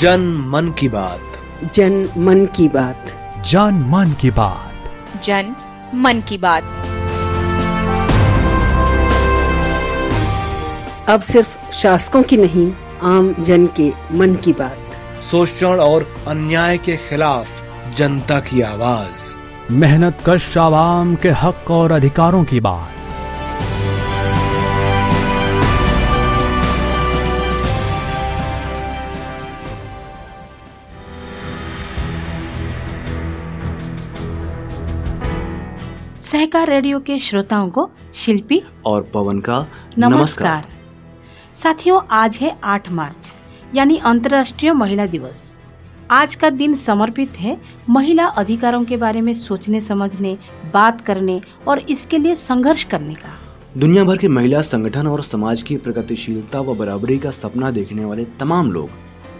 जन मन की बात। जन मन की बात। जन मन की बात। जन मन की बात। अब सिर्फ़ शासकों की नहीं आम जन के मन की बात। शोषण और अन्याय के खिलाफ जनता की आवाज़। मेहनत कश आवाम के हक और अधिकारों की बात। रेडियो के श्रोताओं को शिल्पी और पवन का नमस्कार। नमस्कार। साथियों आज है 8 मार्च यानी अंतर्राष्ट्रीय महिला दिवस। आज का दिन समर्पित है महिला अधिकारों के बारे में सोचने समझने बात करने और इसके लिए संघर्ष करने का। दुनिया भर के महिला संगठन और समाज की प्रगतिशीलता व बराबरी का सपना देखने वाले तमाम लोग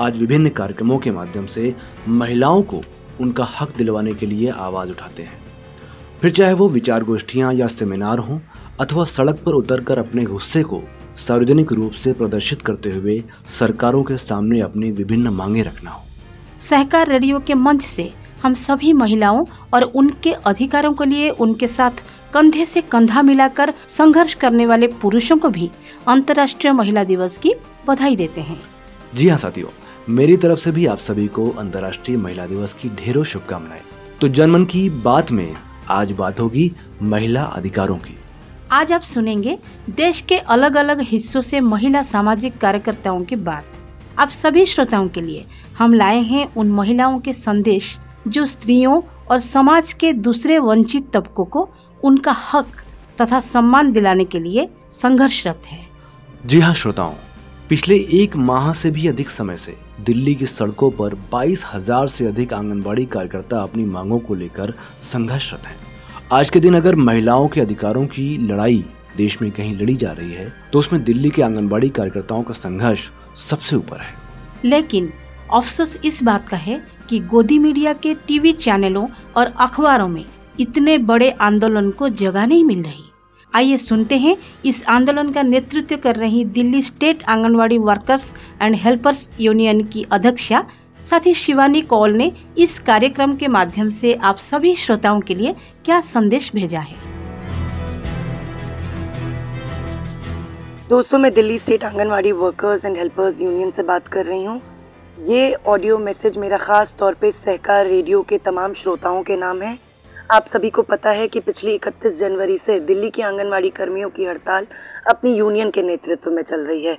आज विभिन्न कार्यक्रमों के माध्यम से महिलाओं को उनका हक दिलवाने के लिए आवाज़ उठाते हैं। फिर चाहे वो विचार गोष्ठियाँ या सेमिनार हों अथवा सड़क पर उतरकर अपने गुस्से को सार्वजनिक रूप से प्रदर्शित करते हुए सरकारों के सामने अपनी विभिन्न मांगे रखना हो। सहकार रेडियो के मंच से हम सभी महिलाओं और उनके अधिकारों के लिए उनके साथ कंधे से कंधा मिलाकर संघर्ष करने वाले पुरुषों को भी अंतर्राष्ट्रीय महिला दिवस की बधाई देते हैं। जी हाँ साथियों मेरी तरफ़ से भी आप सभी को अंतर्राष्ट्रीय महिला दिवस की ढेरों शुभकामनाएँ। तो जनमन की बात में आज बात होगी महिला अधिकारों की। आज आप सुनेंगे देश के अलग अलग हिस्सों से महिला सामाजिक कार्यकर्ताओं की बात। आप सभी श्रोताओं के लिए हम लाए हैं उन महिलाओं के संदेश जो स्त्रियों और समाज के दूसरे वंचित तबकों को उनका हक तथा सम्मान दिलाने के लिए संघर्षरत है। जी हाँ श्रोताओं पिछले एक माह से भी अधिक समय से दिल्ली की सड़कों पर बाईस हज़ार से अधिक आंगनबाड़ी कार्यकर्ता अपनी मांगों को लेकर संघर्षरत हैं। आज के दिन अगर महिलाओं के अधिकारों की लड़ाई देश में कहीं लड़ी जा रही है तो उसमें दिल्ली के आंगनबाड़ी कार्यकर्ताओं का संघर्ष सबसे ऊपर है। लेकिन अफसोस इस बात का है कि गोदी मीडिया के टीवी चैनलों और अखबारों में इतने बड़े आंदोलन को जगह नहीं मिल रही। आइए सुनते हैं। इस आंदोलन का नेतृत्व कर रही Delhi state Anganwadi workers and helpers union की अध्यक्षा साथी शिवानी कौल ने इस कार्यक्रम के माध्यम से आप सभी श्रोताओं के लिए क्या संदेश भेजा है? दोस्तों, मैं Delhi state Anganwadi workers and helpers union से बात कर रही हूँ। ये ऑडियो मैसेज मेरा खास तौर पे सहकार रेडियो के तमाम श्रोताओं के नाम है। आप सभी को पता है कि पिछली 31 जनवरी से दिल्ली की आंगनवाड़ी कर्मियों की हड़ताल अपनी यूनियन के नेतृत्व में चल रही है।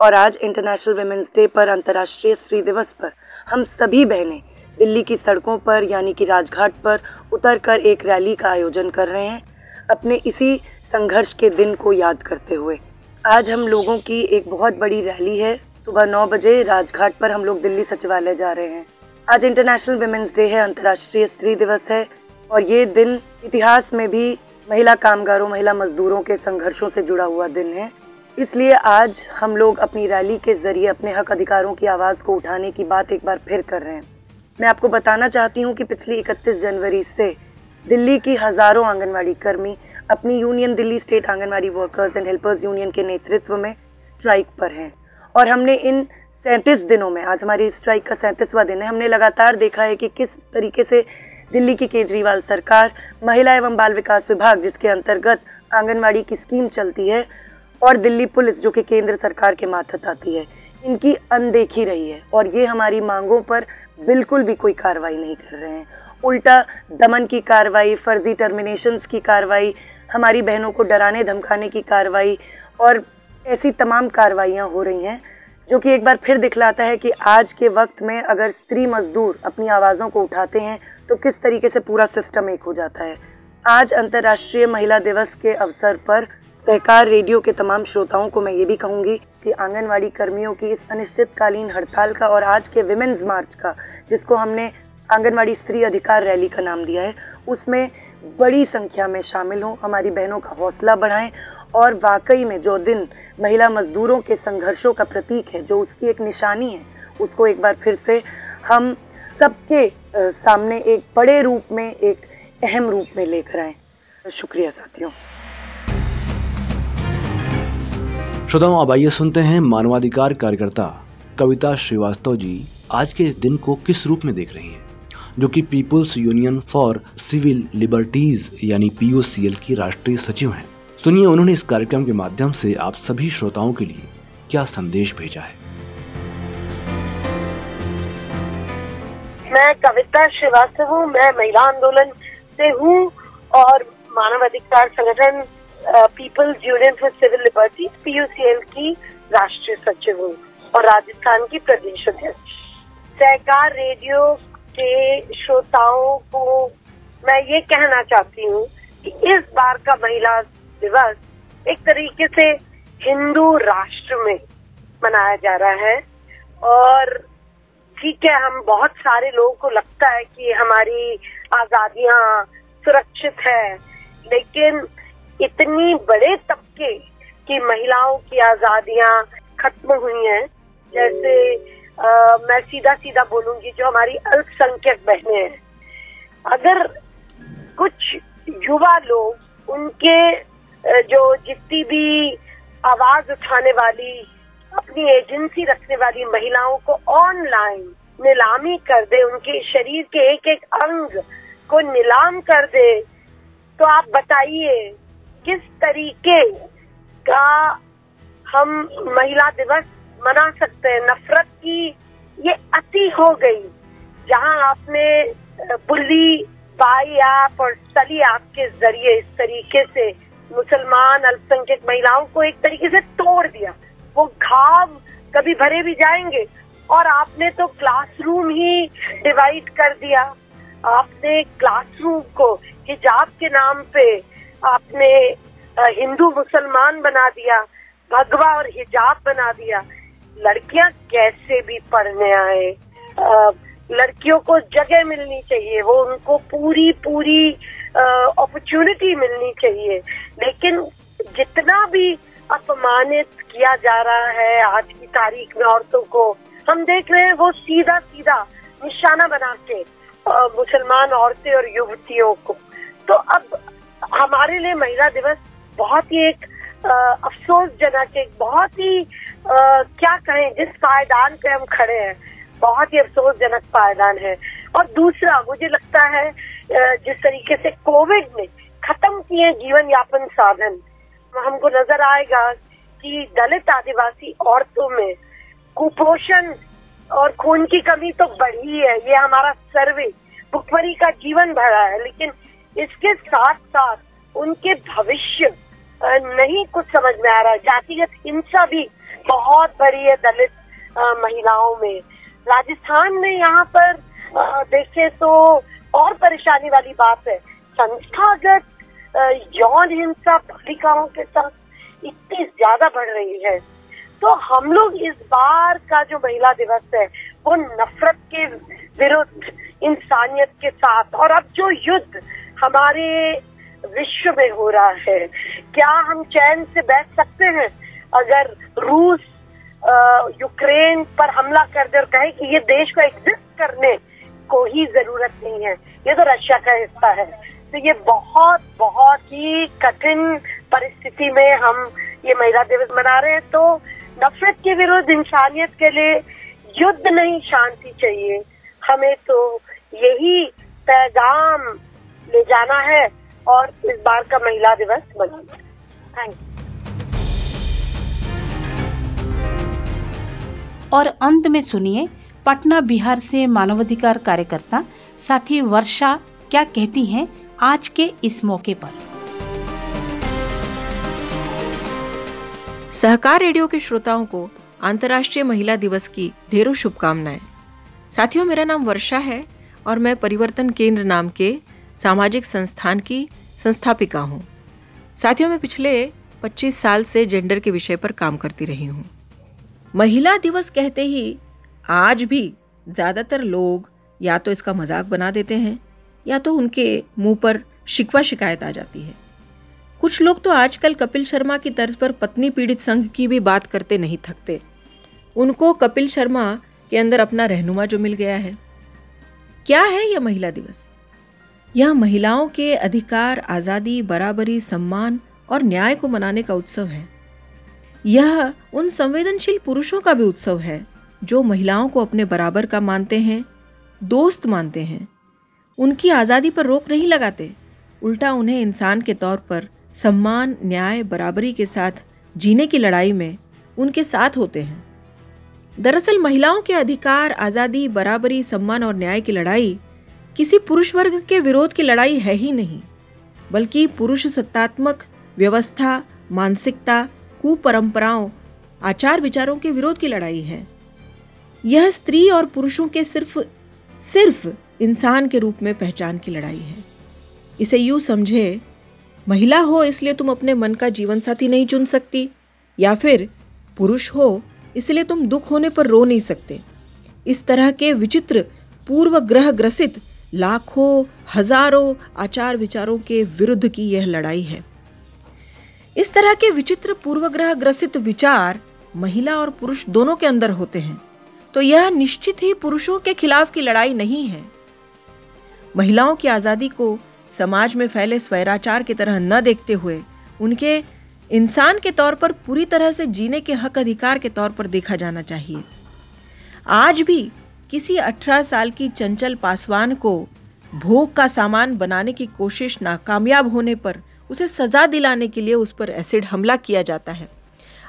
और आज इंटरनेशनल वुमेन्स डे पर, अंतर्राष्ट्रीय स्त्री दिवस पर, हम सभी बहनें दिल्ली की सड़कों पर, यानी कि राजघाट पर, उतरकर एक रैली का आयोजन कर रहे हैं। अपने इसी संघर्ष के दिन को याद करते हुए, आज हम लोगों की एक बहुत बड़ी रैली है। सुबह नौ बजे राजघाट पर हम लोग दिल्ली सचिवालय जा रहे हैं। आज इंटरनेशनल वुमेन्स डे है, अंतर्राष्ट्रीय स्त्री दिवस है। और ये दिन इतिहास में भी महिला कामगारों, महिला मजदूरों के संघर्षों से जुड़ा हुआ दिन है। इसलिए आज हम लोग अपनी रैली के ज़रिए अपने हक अधिकारों की आवाज़ को उठाने की बात एक बार फिर कर रहे हैं। मैं आपको बताना चाहती हूँ कि पिछली 31 जनवरी से दिल्ली की हज़ारों आंगनवाड़ी कर्मी अपनी union Delhi state Anganwadi workers and helpers union के नेतृत्व में स्ट्राइक पर हैं। और हमने इन सैंतीस दिनों में, आज हमारी स्ट्राइक का सैंतीसवा दिन है, हमने लगातार देखा है कि किस तरीके से दिल्ली की केजरीवाल सरकार, महिला एवं बाल विकास विभाग, जिसके अंतर्गत आंगनवाड़ी की स्कीम चलती है, और दिल्ली पुलिस, जो कि केंद्र सरकार के माथत आती है, इनकी अनदेखी रही है, और ये हमारी मांगों पर बिल्कुल भी कोई कार्रवाई नहीं कर रहे हैं। उल्टा दमन की कार्रवाई, फर्जी टर्मिनेशन की कार्रवाई, हमारी बहनों को डराने, धमकाने की कार्रवाई, और ऐसी तमाम कार्रवाइयाँ हो रही हैं। जो कि एक बार फिर दिखलाता है कि आज के वक्त में अगर स्त्री मजदूर अपनी आवाज़ों को उठाते हैं तो किस तरीके से पूरा सिस्टम एक हो जाता है। आज अंतर्राष्ट्रीय महिला दिवस के अवसर पर सहकार रेडियो के तमाम श्रोताओं को मैं ये भी कहूँगी कि आंगनवाड़ी कर्मियों की इस अनिश्चितकालीन हड़ताल का और आज के विमेन्स मार्च का, जिसको हमने आंगनवाड़ी स्त्री अधिकार रैली का नाम दिया है, उसमें बड़ी संख्या में शामिल हों। हमारी बहनों का हौसला बढ़ाएँ और वाकई में जो दिन महिला मजदूरों के संघर्षों का प्रतीक है, जो उसकी एक निशानी है, उसको एक बार फिर से हम सबके सामने एक बड़े रूप में, एक अहम रूप में लेकर आए। शुक्रिया साथियों। श्रोताओं, अब आइए सुनते हैं मानवाधिकार कार्यकर्ता कविता श्रीवास्तव जी आज के इस दिन को किस रूप में देख रही हैं, जो कि people's union for civil liberties यानी पीओसीएल की राष्ट्रीय सचिव हैं। सुनिए उन्होंने इस कार्यक्रम के माध्यम से आप सभी श्रोताओं के लिए क्या संदेश भेजा है। मैं कविता श्रीवास्तव हूँ, मैं महिला आंदोलन से हूँ और मानव अधिकार संगठन people's union for civil liberties PUCL की राष्ट्रीय सचिव हूँ और राजस्थान की प्रदेश अध्यक्ष। सहकार रेडियो के श्रोताओं को मैं ये कहना चाहती हूँ कि इस बार का महिला दिवस एक तरीके से हिंदू राष्ट्र में मनाया जा रहा है। और ठीक है हम बहुत सारे लोगों को लगता है कि हमारी आजादियाँ सुरक्षित है लेकिन इतनी बड़े तबके की महिलाओं की आजादियाँ खत्म हुई हैं। जैसे आ, मैं सीधा सीधा बोलूँगी जो हमारी अल्पसंख्यक बहनें हैं। अगर कुछ युवा लोग उनके जो जितनी भी आवाज़ उठाने वाली, अपनी एजेंसी रखने वाली महिलाओं को ऑनलाइन नीलामी कर दे, उनके शरीर के एक एक अंग को नीलाम कर दे तो आप बताइए किस तरीके का हम महिला दिवस मना सकते हैं? नफरत की ये अति हो गई, जहाँ आपने बुल्ली बाई ऐप और सली ऐप के ज़रिए इस तरीके से मुसलमान अल्पसंख्यक महिलाओं को एक तरीके से तोड़ दिया। वो घाव कभी भरे भी जाएँगे। और आपने तो क्लासरूम ही डिवाइड कर दिया। आपने क्लासरूम को हिजाब के नाम पे आपने हिंदू मुसलमान बना दिया, भगवा और हिजाब बना दिया। लड़कियाँ कैसे भी पढ़ने आए। लड़कियों को जगह मिलनी चाहिए वो उनको पूरी पूरी अपॉर्चुनिटी मिलनी चाहिए। लेकिन जितना भी अपमानित किया जा रहा है आज की तारीख में औरतों को हम देख रहे हैं वो सीधा सीधा निशाना बना के मुसलमान औरतें और युवतियों को। तो अब हमारे लिए महिला दिवस बहुत ही एक अफसोसजनक एक बहुत ही आ, क्या कहें जिस पायदान पे हम खड़े हैं। बहुत ही अफसोसजनक पायदान है। और दूसरा, मुझे लगता है जिस तरीके से कोविड ने खत्म किए जीवन यापन साधन, हमको नज़र आएगा कि दलित आदिवासी औरतों में कुपोषण और खून की कमी तो बढ़ी है। ये हमारा सर्वे भुखमरी का जीवन भरा है, लेकिन इसके साथ साथ उनके भविष्य नहीं कुछ समझ में आ रहा। है जातिगत हिंसा भी बहुत बड़ी है दलित महिलाओं में। राजस्थान में यहाँ पर देखे तो और परेशानी वाली बात है। संस्थागत यौन हिंसा बालिकाओं के साथ इतनी ज़्यादा बढ़ रही है। तो हम लोग इस बार का जो महिला दिवस है, वो नफरत के विरुद्ध, इंसानियत के साथ। और अब जो युद्ध हमारे विश्व में हो रहा है, क्या हम चैन से बैठ सकते हैं? अगर रूस यूक्रेन पर हमला कर दे और कहे कि ये देश को एग्जिस्ट करने को ही ज़रूरत नहीं है। ये तो रशिया का हिस्सा है। तो ये बहुत बहुत ही कठिन परिस्थिति में हम ये महिला दिवस मना रहे हैं। तो नफरत के विरुद्ध, इंसानियत के लिए युद्ध नहीं, शांति चाहिए। हमें तो यही पैगाम ले जाना है और इस बार का महिला दिवस मनाना थैंक यू और अंत में सुनिए पटना बिहार से मानवाधिकार कार्यकर्ता साथी वर्षा क्या कहती हैं आज के इस मौके पर। सहकार रेडियो के श्रोताओं को अंतर्राष्ट्रीय महिला दिवस की ढेरों शुभकामनाएँ। साथियों, मेरा नाम वर्षा है और मैं परिवर्तन केंद्र नाम के सामाजिक संस्थान की संस्थापिका हूँ। साथियों, मैं पिछले 25 साल से जेंडर के विषय पर काम करती रही हूँ। महिला दिवस कहते ही आज भी ज़्यादातर लोग या तो इसका मज़ाक बना देते हैं, या तो उनके मुँह पर शिकवा शिकायत आ जाती है। कुछ लोग तो आजकल कपिल शर्मा की तर्ज पर पत्नी पीड़ित संघ की भी बात करते नहीं थकते। उनको कपिल शर्मा के अंदर अपना रहनुमा जो मिल गया है। क्या है यह महिला दिवस? यह महिलाओं के अधिकार, आज़ादी, बराबरी, सम्मान और न्याय को मनाने का उत्सव है। यह उन संवेदनशील पुरुषों का भी उत्सव है, जो महिलाओं को अपने बराबर का मानते हैं, दोस्त मानते हैं। उनकी आज़ादी पर रोक नहीं लगाते, उल्टा उन्हें इंसान के तौर पर सम्मान, न्याय, बराबरी के साथ जीने की लड़ाई में उनके साथ होते हैं। दरअसल महिलाओं के अधिकार, आज़ादी, बराबरी, सम्मान और न्याय की लड़ाई किसी पुरुष वर्ग के विरोध की लड़ाई है ही नहीं, बल्कि पुरुष सत्तात्मक व्यवस्था, मानसिकता कुपरंपराओं आचार विचारों के विरोध की लड़ाई है। यह स्त्री और पुरुषों के सिर्फ़ सिर्फ़ इंसान के रूप में पहचान की लड़ाई है। इसे यूँ समझे, महिला हो इसलिए तुम अपने मन का जीवन साथी नहीं चुन सकती, या फिर पुरुष हो इसलिए तुम दुख होने पर रो नहीं सकते। इस तरह के विचित्र, पूर्व ग्रह ग्रसित, लाखों, हज़ारों आचार विचारों के विरुद्ध की यह लड़ाई है। इस तरह के विचित्र पूर्वग्रह ग्रसित विचार महिला और पुरुष दोनों के अंदर होते हैं। तो यह निश्चित ही पुरुषों के खिलाफ की लड़ाई नहीं है। महिलाओं की आज़ादी को समाज में फैले स्वैराचार की तरह न देखते हुए उनके इंसान के तौर पर पूरी तरह से जीने के हक अधिकार के तौर पर देखा जाना चाहिए। आज भी किसी 18 साल की चंचल पासवान को भोग का सामान बनाने की कोशिश नाकामयाब होने पर उसे सजा दिलाने के लिए उस पर एसिड हमला किया जाता है।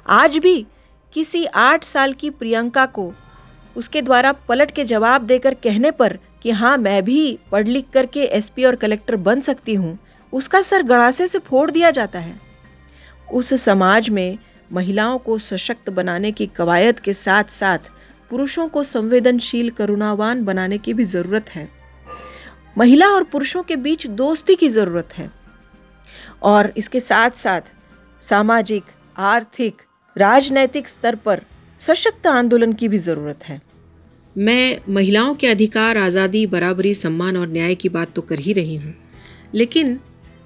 आज भी किसी आठ साल की प्रियंका को उसके द्वारा पलट के जवाब देकर कहने पर कि हाँ मैं भी पढ़ लिख करके एसपी और कलेक्टर बन सकती हूँ, उसका सर गड़ासे से फोड़ दिया जाता है। उस समाज में महिलाओं को सशक्त बनाने की कवायद के साथ साथ पुरुषों को संवेदनशील, करुणावान बनाने की भी ज़रूरत है। महिला और पुरुषों के बीच दोस्ती की ज़रूरत है। और इसके साथ साथ सामाजिक, आर्थिक, राजनैतिक स्तर पर सशक्त आंदोलन की भी ज़रूरत है। मैं महिलाओं के अधिकार, आज़ादी, बराबरी, सम्मान और न्याय की बात तो कर ही रही हूँ। लेकिन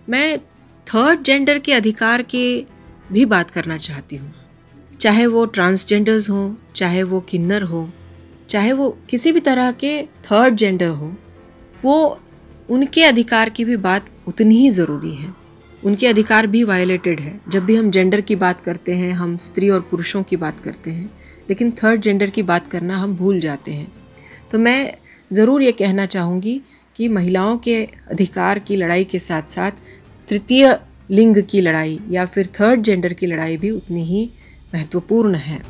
मैं थर्ड जेंडर के अधिकार के भी बात करना चाहती हूँ। चाहे वो ट्रांसजेंडर्स हो, चाहे वो किन्नर हो, चाहे वो किसी भी तरह के थर्ड जेंडर हो, वो उनके अधिकार की भी बात उतनी ही ज़रूरी है। उनके अधिकार भी वायलेटेड है। जब भी हम जेंडर की बात करते हैं, हम स्त्री और पुरुषों की बात करते हैं, लेकिन थर्ड जेंडर की बात करना हम भूल जाते हैं। तो मैं ज़रूर ये कहना चाहूँगी कि महिलाओं के अधिकार की लड़ाई के साथ साथ तृतीय लिंग की लड़ाई या फिर थर्ड जेंडर की लड़ाई भी उतनी ही महत्वपूर्ण है।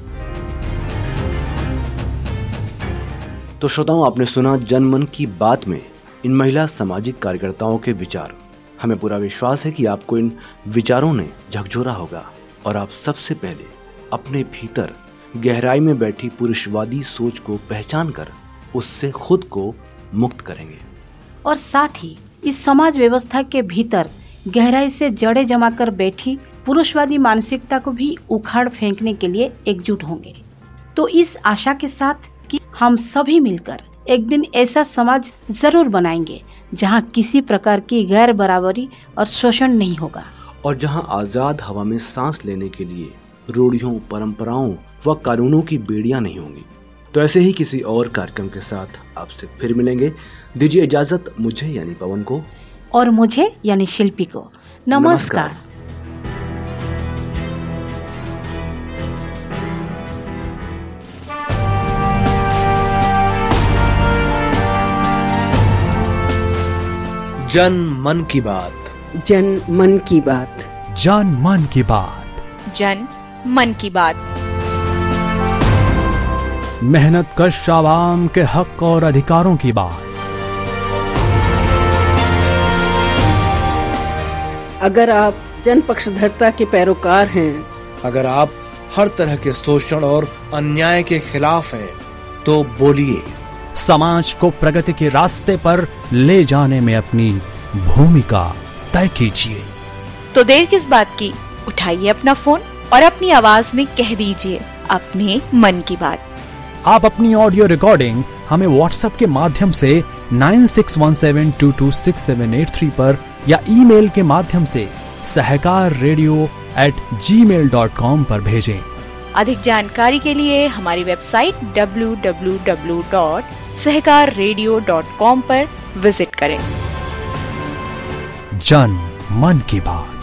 तो श्रोताओं, आपने सुना जनमन की बात में इन महिला सामाजिक कार्यकर्ताओं के विचार। हमें पूरा विश्वास है कि आपको इन विचारों ने झकझोरा होगा और आप सबसे पहले अपने भीतर गहराई में बैठी पुरुषवादी सोच को पहचान कर उससे खुद को मुक्त करेंगे। और साथ ही इस समाज व्यवस्था के भीतर गहराई से जड़े जमाकर बैठी पुरुषवादी मानसिकता को भी उखाड़ फेंकने के लिए एकजुट होंगे। तो इस आशा के साथ कि हम सभी मिलकर एक दिन ऐसा समाज ज़रूर बनाएँगे जहाँ किसी प्रकार की गैर बराबरी और शोषण नहीं होगा। और जहाँ आज़ाद हवा में सांस लेने के लिए रूढ़ियों परंपराओं व कानूनों की बेड़ियाँ नहीं होंगी। तो ऐसे ही किसी और कार्यक्रम के साथ आपसे फिर मिलेंगे। दीजिए इजाज़त मुझे यानी पवन को। और मुझे यानी शिल्पी को। नमस्कार, नमस्कार। जन मन की बात। जन मन की बात। जन मन की बात। जन मन की बात। मेहनत कश आवाम के हक और अधिकारों की बात। अगर आप जन पक्षधरता के पैरोकार हैं अगर आप हर तरह के शोषण और अन्याय के खिलाफ हैं तो बोलिए। समाज को प्रगति के रास्ते पर ले जाने में अपनी भूमिका तय कीजिए। तो देर किस बात की? उठाइए अपना फ़ोन और अपनी आवाज़ में कह दीजिए अपने मन की बात। आप अपनी ऑडियो रिकॉर्डिंग हमें व्हाट्सएप के माध्यम से 9617226783 पर या ईमेल के माध्यम से Sahakar radio at Gmail dot com पर भेजें। अधिक जानकारी के लिए हमारी वेबसाइट www.सहकाररेडियो.com पर विज़िट करें। जन मन की बात।